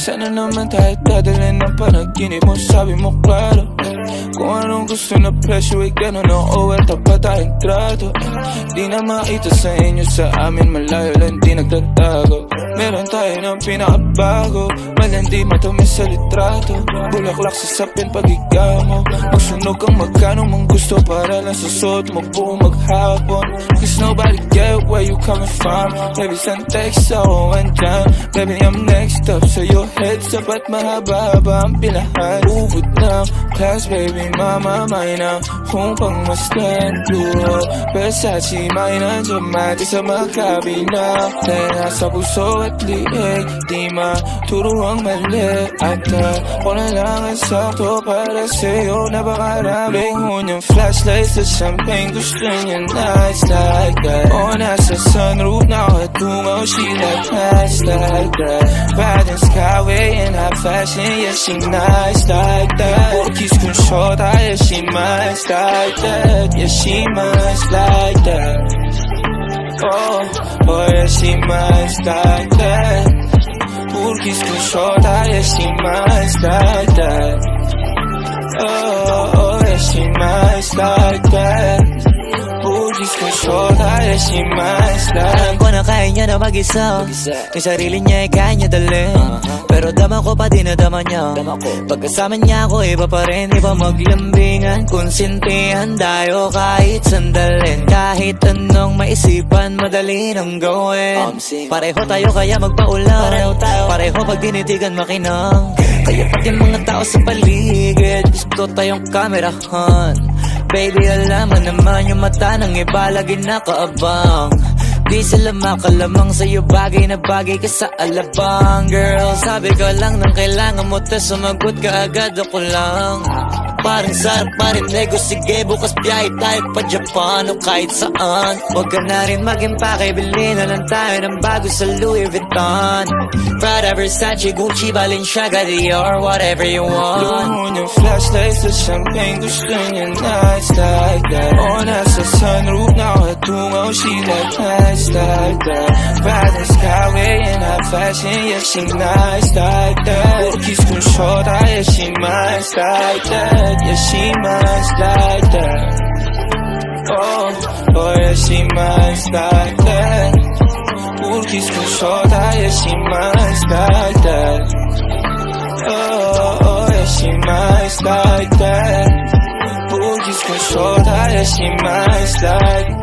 Sana naman tayo dadalhin ng panaginip mo Sabi mo klaro Kung anong gusto na presyo ay gano'n Oo, at tapat tayong trato. Di na makita sa inyo sa amin Malayo lang di nagtatago Meron tayo ng pinakabago Malandi matamis sa litrato. Bulaklak sa sapin pag ikaw mo Magsunog kang magkano mong gusto Para lang sa suot mo buong maghapon. Cause nobody get where you coming from. Baby, send text ako andyan. Baby, I'm next up So your heads up at mahaba-haba ang pilahan Ubod ng class, baby, mama, mine Kung pang mastan, duo Versace, mine ang dramatic sa magkabina Tenga sa puso at liig Di maturo ang mali At ako na lang ang sakto para sa'yo Napakaraming hunyang flashlight sa champagne Gusto niya nights like that. O nasa sunroof na katungaw oh, She like nights like that. Riding skyway in high fashion Yeah, she nice like that. Porkies kung short, ah, yeah, she nice like that. Yeah, she nice like that. Oh, oh yeah, she nice like that Porkies kung short, yeah, she nice like that Oh, oh yeah, she nice like that Porkies kung short, yeah, she nice like Alam ko na kaya niya na mag-isa. Yung sarili niya ay kaya niya dalhin Pero dama ko pa din na dama niya. Pagkasama niya ako iba pa rin. Iba maglambingan Konsintihan tayo kahit sandalin Kahit anong maisipan Madali nang gawin. Pareho tayo kaya magpaulan. Pareho tayo. Pareho pag dinitigan makinang. Kaya pati mga tao sa paligid Gusto tayong kamerahan Baby, alam mo naman yung mata ng iba. Lagi nakaabang. Di sila makalamang sa'yo. Bagay na bagay ka sa alabang. Girl, sabi ko lang nang kailangan mo. Tas sumagot ka agad. Ako lang Parang sarap marinig sige bukas biyahe tayo pa Japan o kahit saan. Huwag ka na rin mag-impake, bili na lang tayo ng bago sa Louis Vuitton. Prada, Versace, Gucci, Balenciaga, Dior, whatever you want. Luhon yung flashlight sa champagne Gusto niya nights like that. O nasa sunroof na katungaw She like nights like that. Riding skyway in high fashion Yeah, she nice like that. Porkies kung short, yeah, she nice like that Yeah, she nice like that Oh, oh yeah, she nice like that Porkies kung short, yeah, she nice like that Oh, oh yeah, she nice like that Porkies kung short, yeah, she nice like